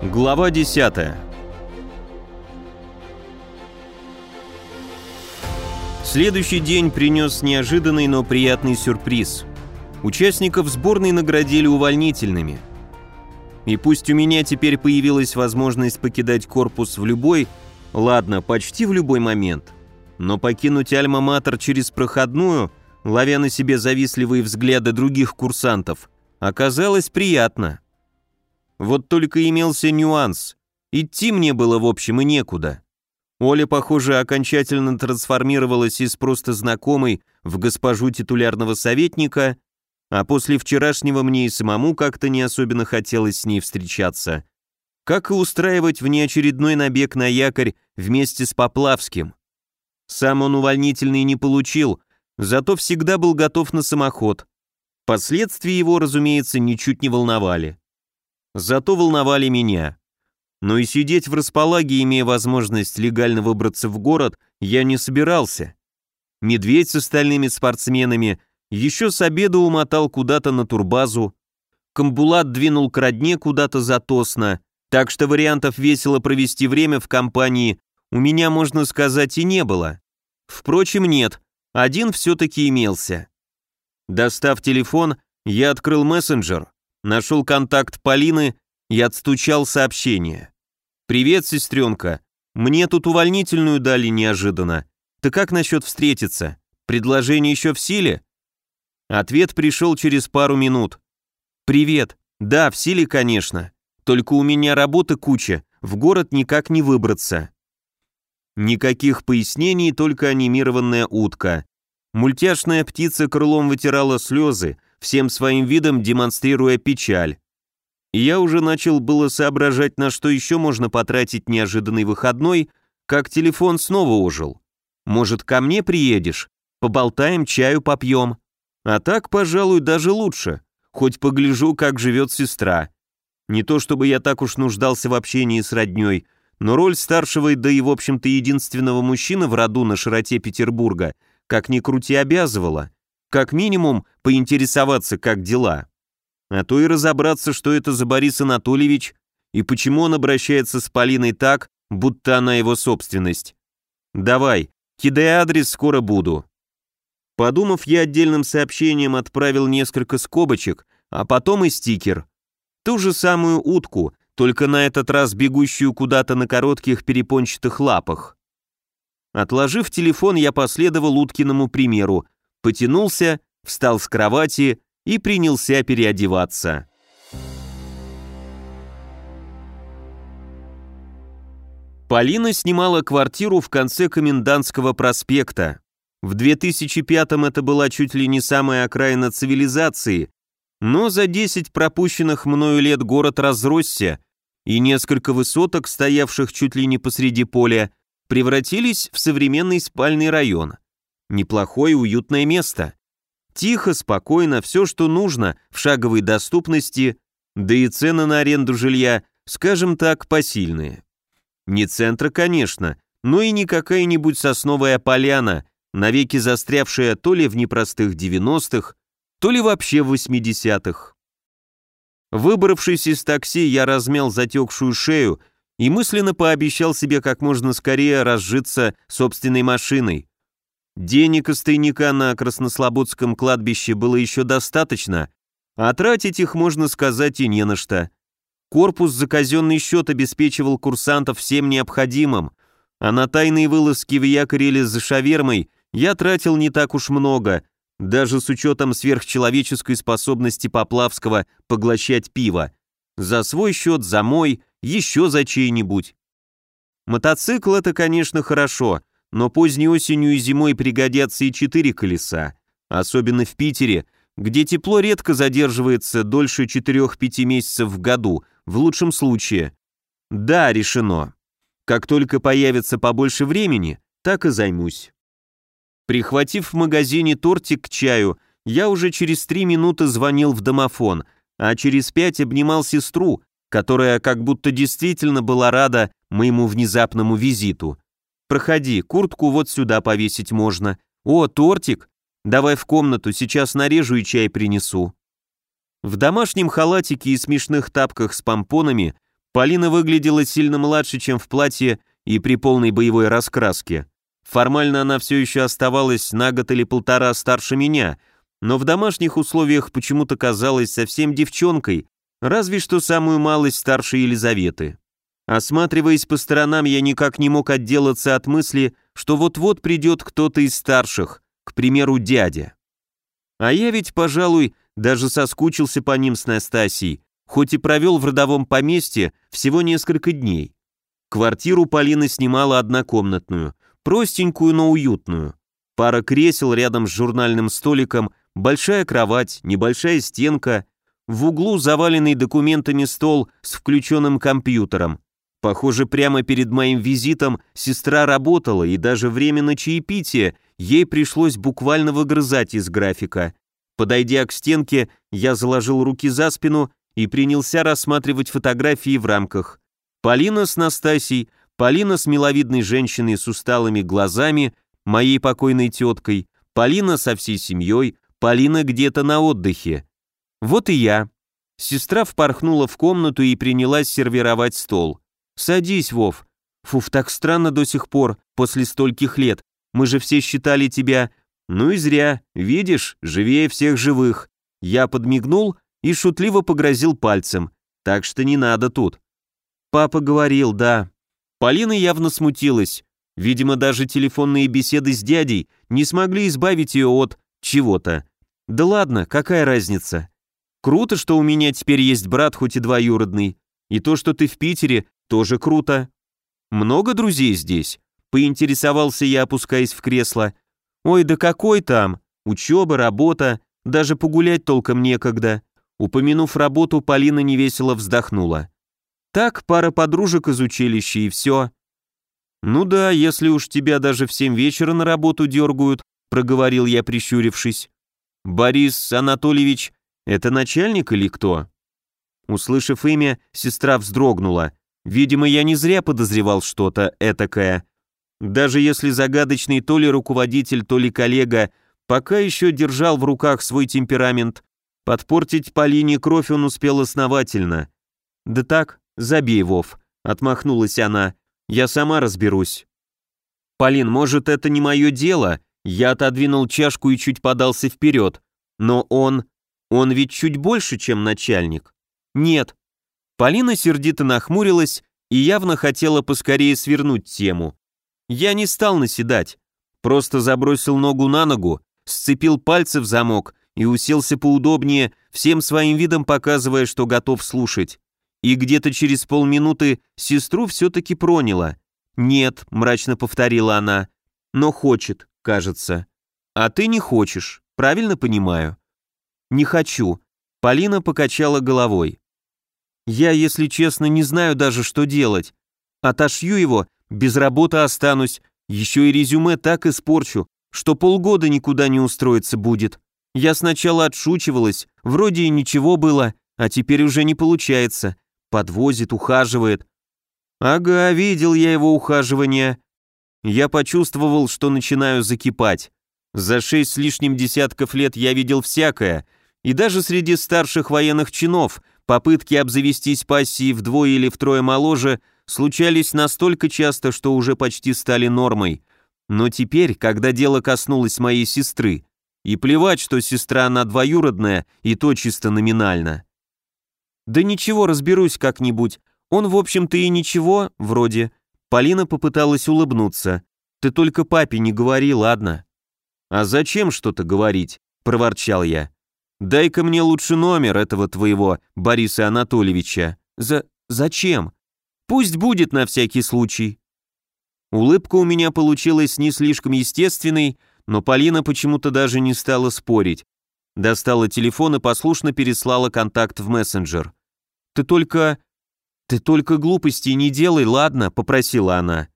Глава 10 Следующий день принес неожиданный, но приятный сюрприз. Участников сборной наградили увольнительными. И пусть у меня теперь появилась возможность покидать корпус в любой, ладно, почти в любой момент, но покинуть Альма-Матер через проходную, ловя на себе завистливые взгляды других курсантов, оказалось приятно. Вот только имелся нюанс. Идти мне было в общем и некуда. Оля, похоже, окончательно трансформировалась из просто знакомой в госпожу титулярного советника, а после вчерашнего мне и самому как-то не особенно хотелось с ней встречаться. Как и устраивать внеочередной набег на якорь вместе с Поплавским. Сам он увольнительный не получил, зато всегда был готов на самоход. Последствия его, разумеется, ничуть не волновали зато волновали меня. Но и сидеть в располаге, имея возможность легально выбраться в город, я не собирался. Медведь с остальными спортсменами еще с обеда умотал куда-то на турбазу, Камбулат двинул к родне куда-то затосно, так что вариантов весело провести время в компании у меня, можно сказать, и не было. Впрочем, нет, один все-таки имелся. Достав телефон, я открыл мессенджер Нашел контакт Полины и отстучал сообщение. «Привет, сестренка. Мне тут увольнительную дали неожиданно. Ты как насчет встретиться? Предложение еще в силе?» Ответ пришел через пару минут. «Привет. Да, в силе, конечно. Только у меня работы куча, в город никак не выбраться». Никаких пояснений, только анимированная утка. Мультяшная птица крылом вытирала слезы, всем своим видом демонстрируя печаль. Я уже начал было соображать, на что еще можно потратить неожиданный выходной, как телефон снова ожил. Может, ко мне приедешь? Поболтаем, чаю попьем. А так, пожалуй, даже лучше. Хоть погляжу, как живет сестра. Не то чтобы я так уж нуждался в общении с родней, но роль старшего, да и, в общем-то, единственного мужчины в роду на широте Петербурга, как ни крути, обязывала. Как минимум, поинтересоваться, как дела. А то и разобраться, что это за Борис Анатольевич и почему он обращается с Полиной так, будто она его собственность. Давай, кидай адрес, скоро буду. Подумав, я отдельным сообщением отправил несколько скобочек, а потом и стикер. Ту же самую утку, только на этот раз бегущую куда-то на коротких перепончатых лапах. Отложив телефон, я последовал уткиному примеру, потянулся, встал с кровати и принялся переодеваться. Полина снимала квартиру в конце Комендантского проспекта. В 2005-м это была чуть ли не самая окраина цивилизации, но за 10 пропущенных мною лет город разросся, и несколько высоток, стоявших чуть ли не посреди поля, превратились в современный спальный район. Неплохое уютное место. Тихо, спокойно, все, что нужно, в шаговой доступности, да и цены на аренду жилья, скажем так, посильные. Не центра, конечно, но и не какая-нибудь сосновая поляна, навеки застрявшая то ли в непростых 90-х, то ли вообще в 80-х. Выбравшись из такси, я размял затекшую шею и мысленно пообещал себе как можно скорее разжиться собственной машиной. Денег из тайника на Краснослободском кладбище было еще достаточно, а тратить их, можно сказать, и не на что. Корпус за казенный счет обеспечивал курсантов всем необходимым, а на тайные вылазки в якоре или за шавермой я тратил не так уж много, даже с учетом сверхчеловеческой способности Поплавского поглощать пиво. За свой счет, за мой, еще за чей-нибудь. Мотоцикл это, конечно, хорошо, но поздней осенью и зимой пригодятся и четыре колеса, особенно в Питере, где тепло редко задерживается дольше 4-5 месяцев в году, в лучшем случае. Да, решено. Как только появится побольше времени, так и займусь. Прихватив в магазине тортик к чаю, я уже через три минуты звонил в домофон, а через пять обнимал сестру, которая как будто действительно была рада моему внезапному визиту. Проходи, куртку вот сюда повесить можно. О, тортик! Давай в комнату, сейчас нарежу и чай принесу». В домашнем халатике и смешных тапках с помпонами Полина выглядела сильно младше, чем в платье и при полной боевой раскраске. Формально она все еще оставалась на год или полтора старше меня, но в домашних условиях почему-то казалась совсем девчонкой, разве что самую малость старше Елизаветы. Осматриваясь по сторонам, я никак не мог отделаться от мысли, что вот-вот придет кто-то из старших, к примеру, дядя. А я ведь, пожалуй, даже соскучился по ним с Настасией, хоть и провел в родовом поместье всего несколько дней. Квартиру Полина снимала однокомнатную, простенькую, но уютную. Пара кресел рядом с журнальным столиком, большая кровать, небольшая стенка, в углу заваленный документами стол с включенным компьютером. Похоже, прямо перед моим визитом сестра работала, и даже время на чаепитие ей пришлось буквально выгрызать из графика. Подойдя к стенке, я заложил руки за спину и принялся рассматривать фотографии в рамках. Полина с Настасией, Полина с миловидной женщиной с усталыми глазами, моей покойной теткой, Полина со всей семьей, Полина где-то на отдыхе. Вот и я. Сестра впорхнула в комнату и принялась сервировать стол. «Садись, Вов. Фуф, так странно до сих пор, после стольких лет. Мы же все считали тебя... Ну и зря. Видишь, живее всех живых». Я подмигнул и шутливо погрозил пальцем. Так что не надо тут. Папа говорил, да. Полина явно смутилась. Видимо, даже телефонные беседы с дядей не смогли избавить ее от чего-то. Да ладно, какая разница? Круто, что у меня теперь есть брат, хоть и двоюродный. И то, что ты в Питере, тоже круто. Много друзей здесь? Поинтересовался я, опускаясь в кресло. Ой, да какой там? Учеба, работа, даже погулять толком некогда. Упомянув работу, Полина невесело вздохнула. Так, пара подружек из училища и все. Ну да, если уж тебя даже в семь вечера на работу дергают, проговорил я, прищурившись. Борис Анатольевич, это начальник или кто? Услышав имя, сестра вздрогнула. Видимо, я не зря подозревал что-то этакое. Даже если загадочный то ли руководитель, то ли коллега пока еще держал в руках свой темперамент, подпортить Полине кровь он успел основательно. «Да так, забей, Вов», — отмахнулась она, — «я сама разберусь». «Полин, может, это не мое дело?» Я отодвинул чашку и чуть подался вперед. «Но он... он ведь чуть больше, чем начальник». «Нет, Полина сердито нахмурилась и явно хотела поскорее свернуть тему. Я не стал наседать, просто забросил ногу на ногу, сцепил пальцы в замок и уселся поудобнее, всем своим видом показывая, что готов слушать. И где-то через полминуты сестру все-таки проняло. «Нет», — мрачно повторила она, — «но хочет, кажется». «А ты не хочешь, правильно понимаю?» «Не хочу», — Полина покачала головой. Я, если честно, не знаю даже, что делать. Отошью его, без работы останусь, еще и резюме так испорчу, что полгода никуда не устроиться будет. Я сначала отшучивалась, вроде и ничего было, а теперь уже не получается. Подвозит, ухаживает. Ага, видел я его ухаживание. Я почувствовал, что начинаю закипать. За шесть с лишним десятков лет я видел всякое, и даже среди старших военных чинов – Попытки обзавестись пассией вдвое или втрое моложе случались настолько часто, что уже почти стали нормой. Но теперь, когда дело коснулось моей сестры, и плевать, что сестра она двоюродная, и то чисто номинально. Да ничего, разберусь как-нибудь. Он, в общем-то, и ничего, вроде. Полина попыталась улыбнуться. Ты только папе не говори, ладно? А зачем что-то говорить? проворчал я. Дай-ка мне лучше номер этого твоего Бориса Анатольевича. За... зачем? Пусть будет на всякий случай. Улыбка у меня получилась не слишком естественной, но Полина почему-то даже не стала спорить. Достала телефон и послушно переслала контакт в мессенджер. «Ты только... ты только глупостей не делай, ладно?» — попросила она.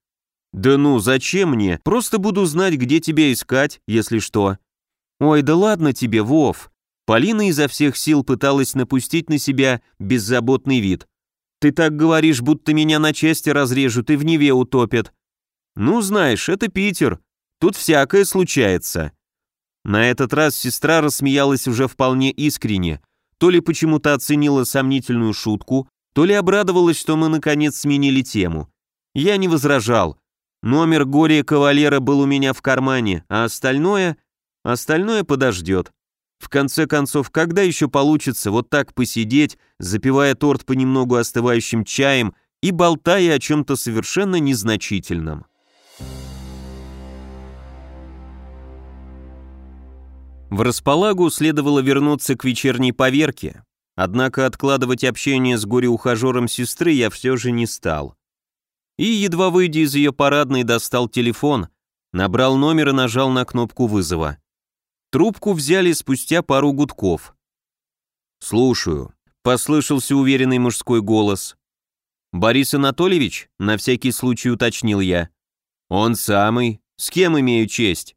«Да ну, зачем мне? Просто буду знать, где тебя искать, если что». «Ой, да ладно тебе, Вов. Полина изо всех сил пыталась напустить на себя беззаботный вид. «Ты так говоришь, будто меня на части разрежут и в Неве утопят». «Ну, знаешь, это Питер. Тут всякое случается». На этот раз сестра рассмеялась уже вполне искренне, то ли почему-то оценила сомнительную шутку, то ли обрадовалась, что мы наконец сменили тему. Я не возражал. Номер Гория Кавалера был у меня в кармане, а остальное... Остальное подождет. В конце концов, когда еще получится вот так посидеть, запивая торт понемногу остывающим чаем и болтая о чем-то совершенно незначительном? В располагу следовало вернуться к вечерней поверке, однако откладывать общение с горе-ухажером сестры я все же не стал. И, едва выйдя из ее парадной, достал телефон, набрал номер и нажал на кнопку вызова. Трубку взяли спустя пару гудков. «Слушаю», — послышался уверенный мужской голос. «Борис Анатольевич?» — на всякий случай уточнил я. «Он самый. С кем имею честь?»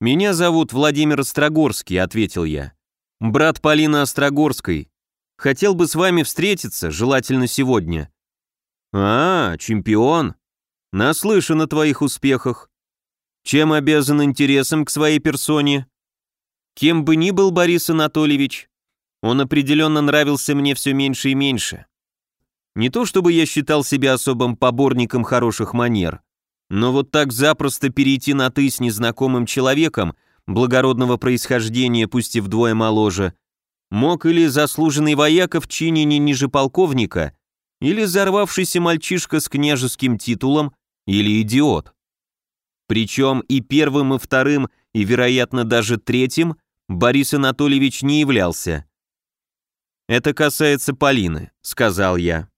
«Меня зовут Владимир Острогорский», — ответил я. «Брат Полины Острогорской. Хотел бы с вами встретиться, желательно сегодня». «А, чемпион. Наслышан о твоих успехах. Чем обязан интересом к своей персоне?» «Кем бы ни был Борис Анатольевич, он определенно нравился мне все меньше и меньше. Не то чтобы я считал себя особым поборником хороших манер, но вот так запросто перейти на «ты» с незнакомым человеком, благородного происхождения, пусть и вдвое моложе, мог или заслуженный вояка в чине не ниже полковника, или взорвавшийся мальчишка с княжеским титулом, или идиот. Причем и первым, и вторым, и, вероятно, даже третьим Борис Анатольевич не являлся. «Это касается Полины», — сказал я.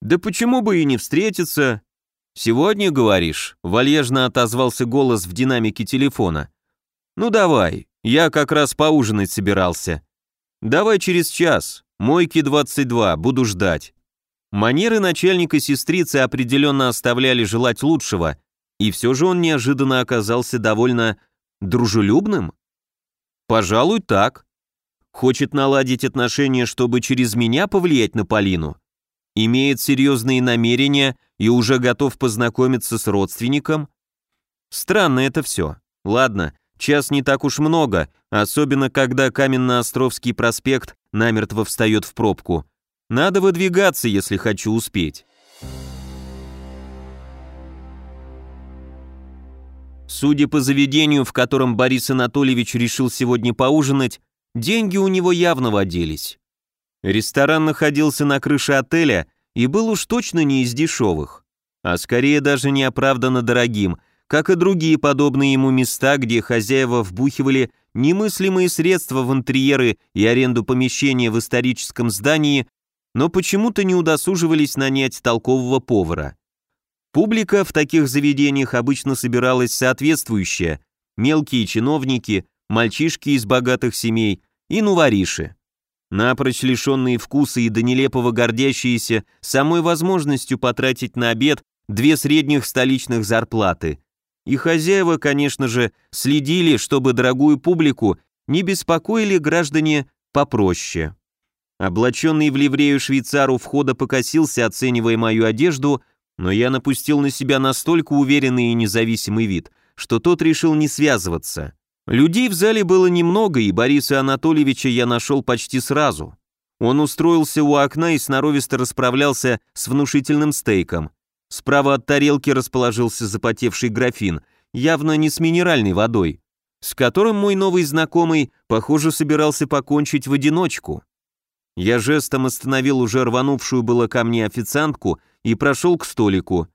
«Да почему бы и не встретиться? «Сегодня, говоришь?» — вальяжно отозвался голос в динамике телефона. «Ну давай, я как раз поужинать собирался. Давай через час, мойки 22, буду ждать». Манеры начальника сестрицы определенно оставляли желать лучшего, и все же он неожиданно оказался довольно дружелюбным. Пожалуй, так. Хочет наладить отношения, чтобы через меня повлиять на Полину имеет серьезные намерения и уже готов познакомиться с родственником? Странно это все. Ладно, час не так уж много, особенно когда Каменно-Островский проспект намертво встает в пробку. Надо выдвигаться, если хочу успеть. Судя по заведению, в котором Борис Анатольевич решил сегодня поужинать, деньги у него явно водились. Ресторан находился на крыше отеля и был уж точно не из дешевых, а скорее даже неоправданно дорогим, как и другие подобные ему места, где хозяева вбухивали немыслимые средства в интерьеры и аренду помещения в историческом здании, но почему-то не удосуживались нанять толкового повара. Публика в таких заведениях обычно собиралась соответствующая, мелкие чиновники, мальчишки из богатых семей и нувориши напрочь лишенные вкуса и до нелепого гордящиеся самой возможностью потратить на обед две средних столичных зарплаты. И хозяева, конечно же, следили, чтобы дорогую публику не беспокоили граждане попроще. Облаченный в ливрею швейцар у входа покосился, оценивая мою одежду, но я напустил на себя настолько уверенный и независимый вид, что тот решил не связываться. Людей в зале было немного, и Бориса Анатольевича я нашел почти сразу. Он устроился у окна и сноровисто расправлялся с внушительным стейком. Справа от тарелки расположился запотевший графин, явно не с минеральной водой, с которым мой новый знакомый, похоже, собирался покончить в одиночку. Я жестом остановил уже рванувшую было ко мне официантку и прошел к столику.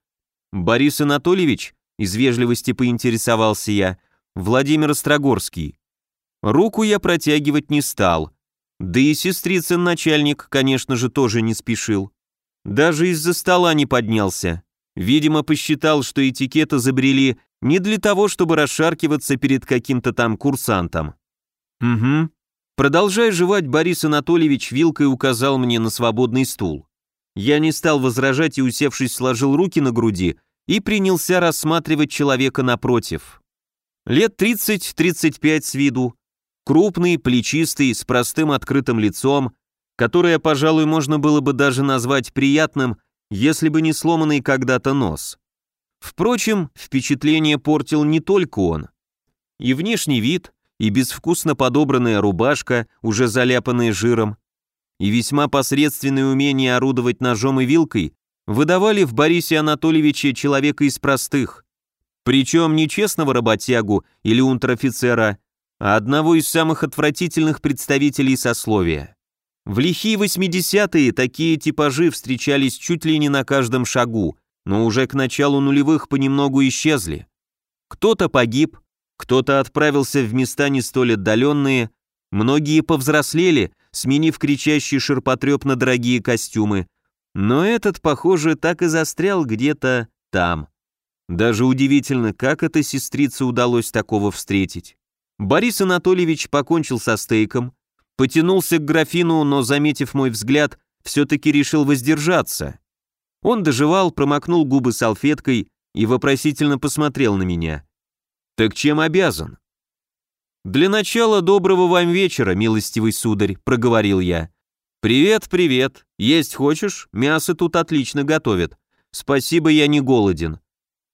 «Борис Анатольевич?» — из вежливости поинтересовался я — Владимир Острогорский. Руку я протягивать не стал. Да и сестрицын начальник, конечно же, тоже не спешил. Даже из-за стола не поднялся. Видимо, посчитал, что этикета забрели не для того, чтобы расшаркиваться перед каким-то там курсантом. Угу. Продолжая жевать, Борис Анатольевич вилкой указал мне на свободный стул. Я не стал возражать и, усевшись, сложил руки на груди и принялся рассматривать человека напротив. Лет 30-35 с виду, крупный, плечистый, с простым открытым лицом, которое, пожалуй, можно было бы даже назвать приятным, если бы не сломанный когда-то нос. Впрочем, впечатление портил не только он. И внешний вид, и безвкусно подобранная рубашка, уже заляпанная жиром, и весьма посредственное умение орудовать ножом и вилкой выдавали в Борисе Анатольевиче человека из простых. Причем не честного работягу или унтер-офицера, а одного из самых отвратительных представителей сословия. В лихие 80-е такие типажи встречались чуть ли не на каждом шагу, но уже к началу нулевых понемногу исчезли. Кто-то погиб, кто-то отправился в места не столь отдаленные, многие повзрослели, сменив кричащий ширпотреб на дорогие костюмы, но этот, похоже, так и застрял где-то там. Даже удивительно, как это сестрице удалось такого встретить. Борис Анатольевич покончил со стейком, потянулся к графину, но, заметив мой взгляд, все-таки решил воздержаться. Он доживал, промокнул губы салфеткой и вопросительно посмотрел на меня. «Так чем обязан?» «Для начала доброго вам вечера, милостивый сударь», — проговорил я. «Привет, привет. Есть хочешь? Мясо тут отлично готовят. Спасибо, я не голоден».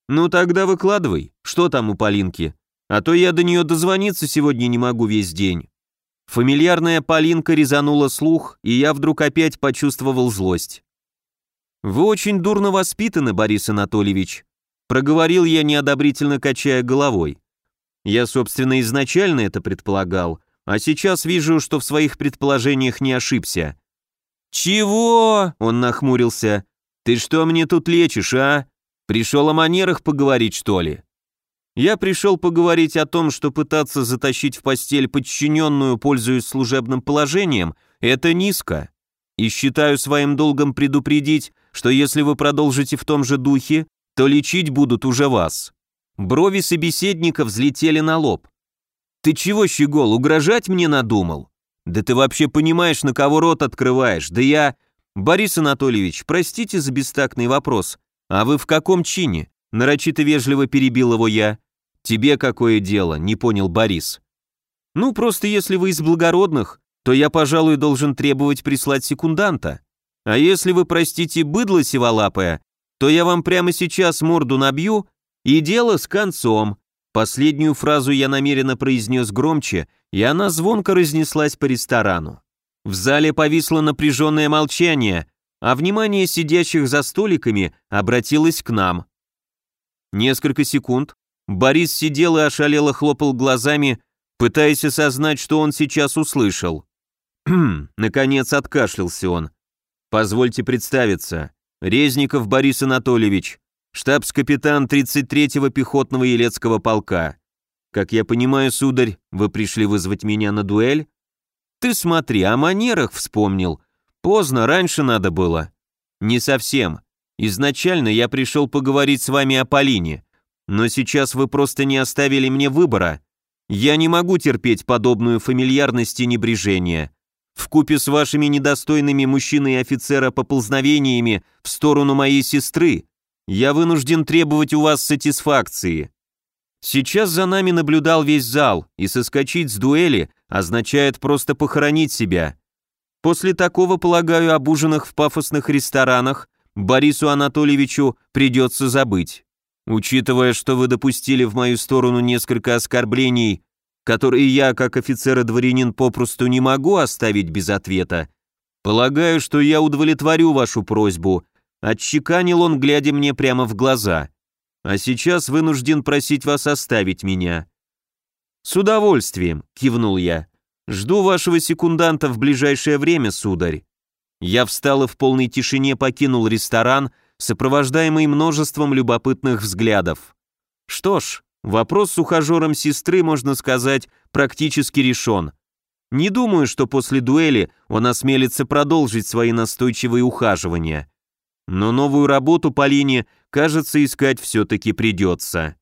«Ну тогда выкладывай. Что там у Полинки? А то я до нее дозвониться сегодня не могу весь день». Фамильярная Полинка резанула слух, и я вдруг опять почувствовал злость. «Вы очень дурно воспитаны, Борис Анатольевич», проговорил я, неодобрительно качая головой. Я, собственно, изначально это предполагал, а сейчас вижу, что в своих предположениях не ошибся. «Чего?» — он нахмурился. «Ты что мне тут лечишь, а? Пришел о манерах поговорить, что ли?» Я пришел поговорить о том, что пытаться затащить в постель подчиненную, пользуясь служебным положением, это низко. И считаю своим долгом предупредить, что если вы продолжите в том же духе, то лечить будут уже вас. Брови собеседника взлетели на лоб. «Ты чего, щегол, угрожать мне надумал? Да ты вообще понимаешь, на кого рот открываешь? Да я...» «Борис Анатольевич, простите за бестактный вопрос, а вы в каком чине?» Нарочито вежливо перебил его я. «Тебе какое дело?» — не понял Борис. «Ну, просто если вы из благородных, то я, пожалуй, должен требовать прислать секунданта. А если вы, простите, быдло сиволапое, то я вам прямо сейчас морду набью, и дело с концом». Последнюю фразу я намеренно произнес громче, и она звонко разнеслась по ресторану. В зале повисло напряженное молчание, а внимание сидящих за столиками обратилось к нам. Несколько секунд Борис сидел и ошалело хлопал глазами, пытаясь осознать, что он сейчас услышал. Наконец откашлялся он. «Позвольте представиться. Резников Борис Анатольевич, штабс-капитан 33-го пехотного Елецкого полка. Как я понимаю, сударь, вы пришли вызвать меня на дуэль? Ты смотри, о манерах вспомнил. Поздно, раньше надо было. Не совсем. Изначально я пришел поговорить с вами о Полине, но сейчас вы просто не оставили мне выбора. Я не могу терпеть подобную фамильярность и небрежение. Вкупе с вашими недостойными мужчины и офицера поползновениями в сторону моей сестры, я вынужден требовать у вас сатисфакции. Сейчас за нами наблюдал весь зал, и соскочить с дуэли означает просто похоронить себя. После такого, полагаю, об ужинах в пафосных ресторанах Борису Анатольевичу придется забыть. Учитывая, что вы допустили в мою сторону несколько оскорблений, которые я, как офицер и дворянин, попросту не могу оставить без ответа, полагаю, что я удовлетворю вашу просьбу, отчеканил он, глядя мне прямо в глаза. А сейчас вынужден просить вас оставить меня. С удовольствием, кивнул я. Жду вашего секунданта в ближайшее время, сударь. Я встал и в полной тишине покинул ресторан, сопровождаемый множеством любопытных взглядов. Что ж, вопрос с ухажером сестры, можно сказать, практически решен. Не думаю, что после дуэли он осмелится продолжить свои настойчивые ухаживания. Но новую работу Полине, кажется, искать все-таки придется.